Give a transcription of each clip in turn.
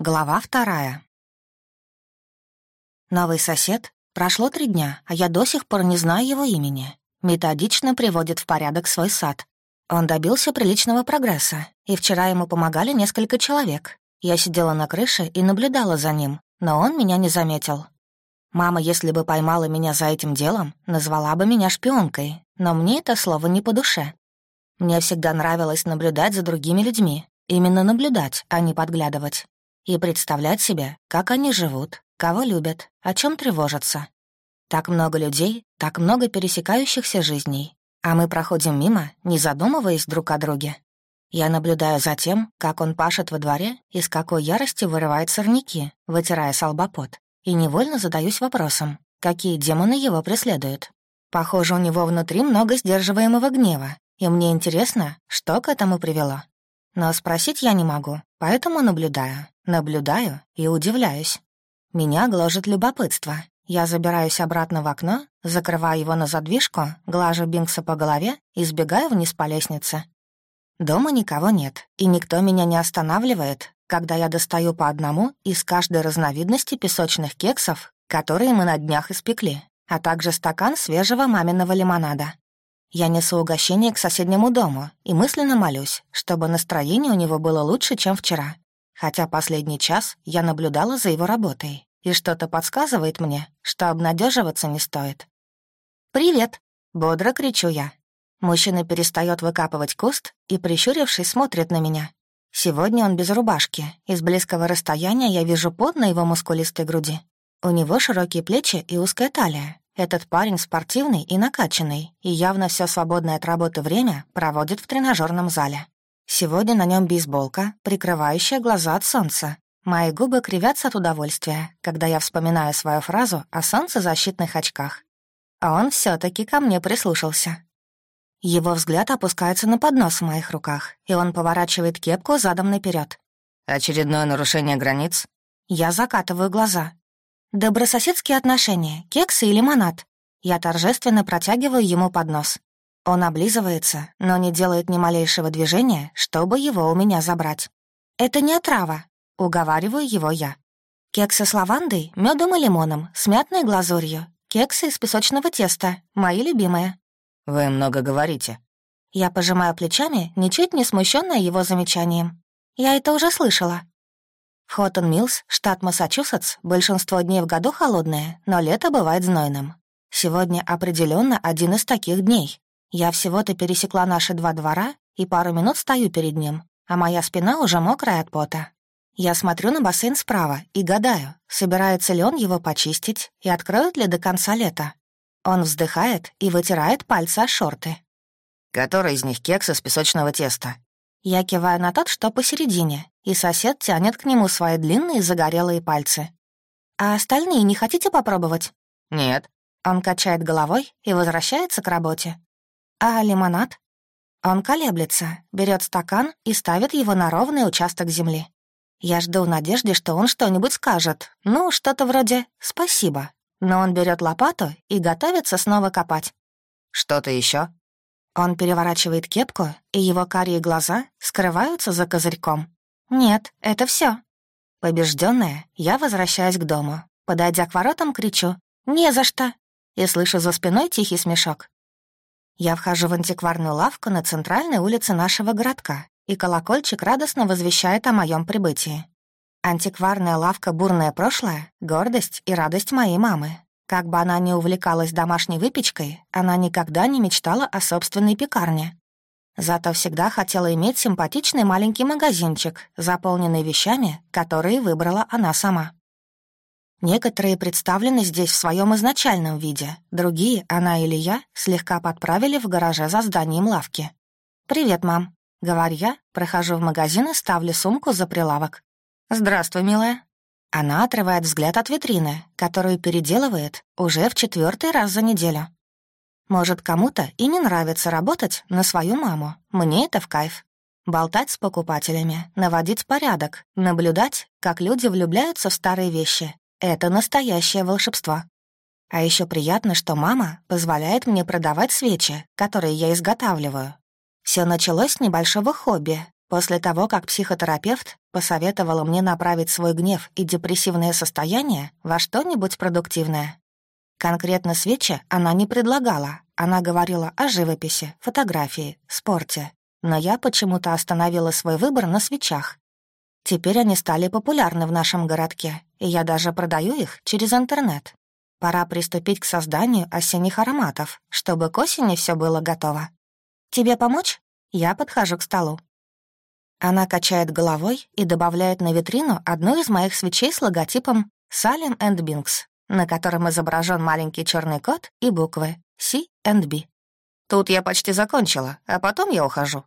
Глава вторая. Новый сосед. Прошло три дня, а я до сих пор не знаю его имени. Методично приводит в порядок свой сад. Он добился приличного прогресса, и вчера ему помогали несколько человек. Я сидела на крыше и наблюдала за ним, но он меня не заметил. Мама, если бы поймала меня за этим делом, назвала бы меня шпионкой, но мне это слово не по душе. Мне всегда нравилось наблюдать за другими людьми, именно наблюдать, а не подглядывать и представлять себе, как они живут, кого любят, о чем тревожатся. Так много людей, так много пересекающихся жизней, а мы проходим мимо, не задумываясь друг о друге. Я наблюдаю за тем, как он пашет во дворе и с какой яростью вырывает сорняки, вытирая салбопот, и невольно задаюсь вопросом, какие демоны его преследуют. Похоже, у него внутри много сдерживаемого гнева, и мне интересно, что к этому привело. Но спросить я не могу, поэтому наблюдаю. Наблюдаю и удивляюсь. Меня гложет любопытство. Я забираюсь обратно в окно, закрываю его на задвижку, глажу Бинкса по голове и сбегаю вниз по лестнице. Дома никого нет, и никто меня не останавливает, когда я достаю по одному из каждой разновидности песочных кексов, которые мы на днях испекли, а также стакан свежего маминого лимонада. Я несу угощение к соседнему дому и мысленно молюсь, чтобы настроение у него было лучше, чем вчера. Хотя последний час я наблюдала за его работой, и что-то подсказывает мне, что обнадеживаться не стоит. «Привет!» — бодро кричу я. Мужчина перестает выкапывать куст и, прищурившись, смотрит на меня. Сегодня он без рубашки, из близкого расстояния я вижу пот на его мускулистой груди. У него широкие плечи и узкая талия, этот парень спортивный и накачанный, и явно все свободное от работы время проводит в тренажерном зале. Сегодня на нем бейсболка, прикрывающая глаза от солнца. Мои губы кривятся от удовольствия, когда я вспоминаю свою фразу о солнцезащитных очках. А он все таки ко мне прислушался. Его взгляд опускается на поднос в моих руках, и он поворачивает кепку задом наперед. «Очередное нарушение границ?» Я закатываю глаза. Добрососедские отношения, кексы и лимонад. Я торжественно протягиваю ему поднос. Он облизывается, но не делает ни малейшего движения, чтобы его у меня забрать. «Это не отрава», — уговариваю его я. Кексы с лавандой, медом и лимоном, с мятной глазурью. Кексы из песочного теста, мои любимые. «Вы много говорите». Я пожимаю плечами, ничуть не смущенная его замечанием. Я это уже слышала. В Хоттон-Миллс, штат Массачусетс, большинство дней в году холодное, но лето бывает знойным. Сегодня определенно один из таких дней. Я всего-то пересекла наши два двора и пару минут стою перед ним, а моя спина уже мокрая от пота. Я смотрю на бассейн справа и гадаю, собирается ли он его почистить и откроет ли до конца лета. Он вздыхает и вытирает пальцы о шорты. «Который из них кекс из песочного теста?» Я киваю на тот, что посередине, и сосед тянет к нему свои длинные загорелые пальцы. «А остальные не хотите попробовать?» «Нет». Он качает головой и возвращается к работе. «А лимонад?» Он колеблется, берет стакан и ставит его на ровный участок земли. Я жду в надежде, что он что-нибудь скажет. Ну, что-то вроде «спасибо». Но он берет лопату и готовится снова копать. «Что-то еще? Он переворачивает кепку, и его карие глаза скрываются за козырьком. «Нет, это все. Побежденная, я возвращаюсь к дому. Подойдя к воротам, кричу «Не за что!» и слышу за спиной тихий смешок. Я вхожу в антикварную лавку на центральной улице нашего городка, и колокольчик радостно возвещает о моем прибытии. Антикварная лавка «Бурное прошлое» — гордость и радость моей мамы, как бы она ни увлекалась домашней выпечкой, она никогда не мечтала о собственной пекарне. Зато всегда хотела иметь симпатичный маленький магазинчик, заполненный вещами, которые выбрала она сама. Некоторые представлены здесь в своем изначальном виде, другие, она или я, слегка подправили в гараже за зданием лавки. «Привет, мам», — говорю я, прохожу в магазин и ставлю сумку за прилавок. «Здравствуй, милая», она отрывает взгляд от витрины, которую переделывает уже в четвертый раз за неделю. Может, кому-то и не нравится работать на свою маму. Мне это в кайф. Болтать с покупателями, наводить порядок, наблюдать, как люди влюбляются в старые вещи. Это настоящее волшебство. А еще приятно, что мама позволяет мне продавать свечи, которые я изготавливаю. Все началось с небольшого хобби. После того, как психотерапевт посоветовала мне направить свой гнев и депрессивное состояние во что-нибудь продуктивное. Конкретно свечи она не предлагала, она говорила о живописи, фотографии, спорте. Но я почему-то остановила свой выбор на свечах. Теперь они стали популярны в нашем городке, и я даже продаю их через интернет. Пора приступить к созданию осенних ароматов, чтобы к осени все было готово. «Тебе помочь?» Я подхожу к столу. Она качает головой и добавляет на витрину одну из моих свечей с логотипом «Салем энд Бинкс», на котором изображен маленький черный кот и буквы «C and B». Тут я почти закончила, а потом я ухожу.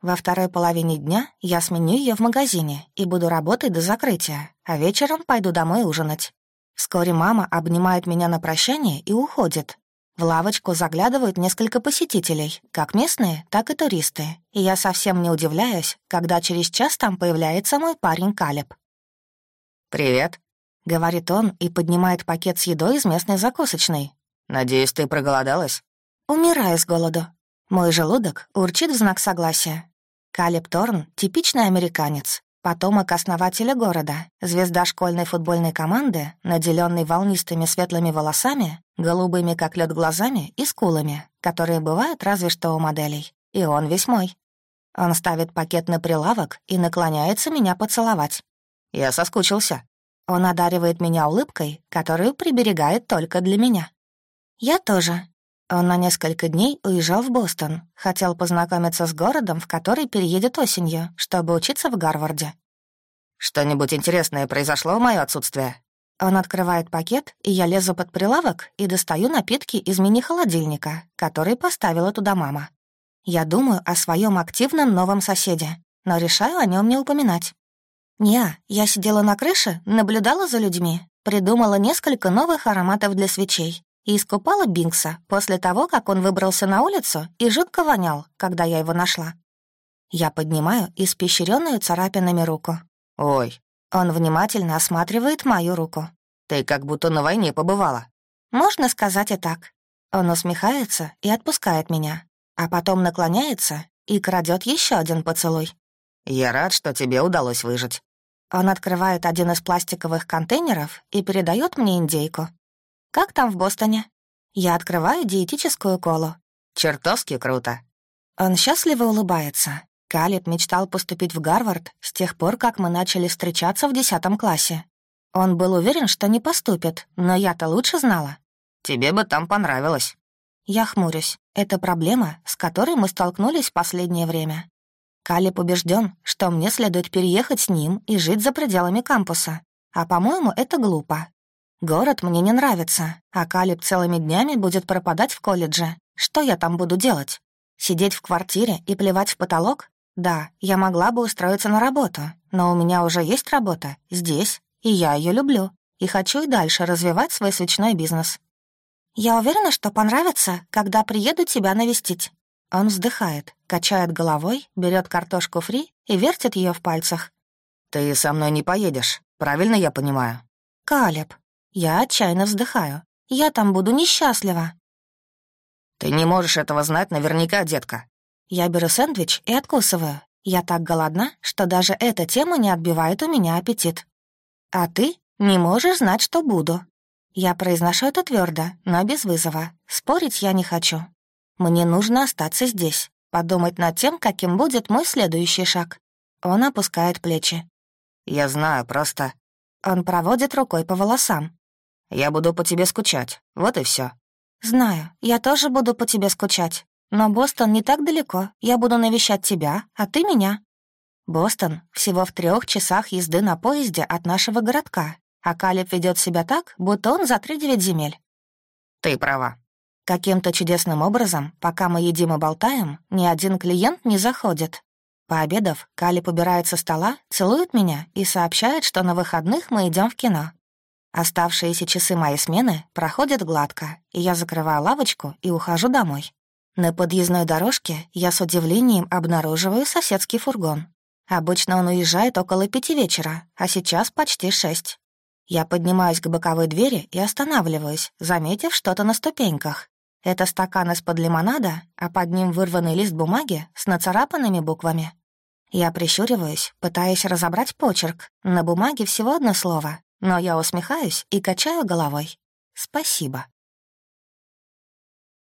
Во второй половине дня я сменю ее в магазине и буду работать до закрытия, а вечером пойду домой ужинать. Вскоре мама обнимает меня на прощание и уходит, в лавочку заглядывают несколько посетителей, как местные, так и туристы, и я совсем не удивляюсь, когда через час там появляется мой парень Калеб. «Привет», — говорит он и поднимает пакет с едой из местной закусочной. «Надеюсь, ты проголодалась?» Умираю с голоду. Мой желудок урчит в знак согласия. Калеб Торн — типичный американец, потомок основателя города, звезда школьной футбольной команды, наделенный волнистыми светлыми волосами, голубыми как лед глазами и скулами, которые бывают разве что у моделей. И он весь мой. Он ставит пакет на прилавок и наклоняется меня поцеловать. Я соскучился. Он одаривает меня улыбкой, которую приберегает только для меня. Я тоже. Он на несколько дней уезжал в Бостон, хотел познакомиться с городом, в который переедет осенью, чтобы учиться в Гарварде. «Что-нибудь интересное произошло в моё отсутствие?» Он открывает пакет, и я лезу под прилавок и достаю напитки из мини-холодильника, который поставила туда мама. Я думаю о своем активном новом соседе, но решаю о нем не упоминать. Не, я сидела на крыше, наблюдала за людьми, придумала несколько новых ароматов для свечей и искупала Бинкса после того, как он выбрался на улицу и жутко вонял, когда я его нашла. Я поднимаю испещренную царапинами руку. «Ой». Он внимательно осматривает мою руку. «Ты как будто на войне побывала». «Можно сказать и так». Он усмехается и отпускает меня, а потом наклоняется и крадет еще один поцелуй. «Я рад, что тебе удалось выжить». Он открывает один из пластиковых контейнеров и передает мне индейку. Как там в Бостоне? Я открываю диетическую колу. Чертовски круто. Он счастливо улыбается. Калиб мечтал поступить в Гарвард с тех пор, как мы начали встречаться в десятом классе. Он был уверен, что не поступит, но я-то лучше знала. Тебе бы там понравилось. Я хмурюсь. Это проблема, с которой мы столкнулись в последнее время. Калиб убежден, что мне следует переехать с ним и жить за пределами кампуса. А, по-моему, это глупо. Город мне не нравится, а Калиб целыми днями будет пропадать в колледже. Что я там буду делать? Сидеть в квартире и плевать в потолок? Да, я могла бы устроиться на работу, но у меня уже есть работа, здесь, и я ее люблю, и хочу и дальше развивать свой свечной бизнес. Я уверена, что понравится, когда приеду тебя навестить. Он вздыхает, качает головой, берет картошку фри и вертит ее в пальцах. «Ты со мной не поедешь, правильно я понимаю?» «Калеб, я отчаянно вздыхаю. Я там буду несчастлива. Ты не можешь этого знать наверняка, детка. Я беру сэндвич и откусываю. Я так голодна, что даже эта тема не отбивает у меня аппетит. А ты не можешь знать, что буду. Я произношу это твердо, но без вызова. Спорить я не хочу. Мне нужно остаться здесь, подумать над тем, каким будет мой следующий шаг. Он опускает плечи. Я знаю, просто... Он проводит рукой по волосам. Я буду по тебе скучать, вот и все. «Знаю, я тоже буду по тебе скучать. Но Бостон не так далеко, я буду навещать тебя, а ты меня». Бостон всего в трех часах езды на поезде от нашего городка, а Калиб ведет себя так, будто он за три девять земель. Ты права. Каким-то чудесным образом, пока мы едим и болтаем, ни один клиент не заходит. Пообедав, Калиб убирает со стола, целует меня и сообщает, что на выходных мы идем в кино. Оставшиеся часы моей смены проходят гладко, и я закрываю лавочку и ухожу домой. На подъездной дорожке я с удивлением обнаруживаю соседский фургон. Обычно он уезжает около пяти вечера, а сейчас почти шесть. Я поднимаюсь к боковой двери и останавливаюсь, заметив что-то на ступеньках. Это стакан из-под лимонада, а под ним вырванный лист бумаги с нацарапанными буквами. Я прищуриваюсь, пытаясь разобрать почерк. На бумаге всего одно слово, но я усмехаюсь и качаю головой. «Спасибо».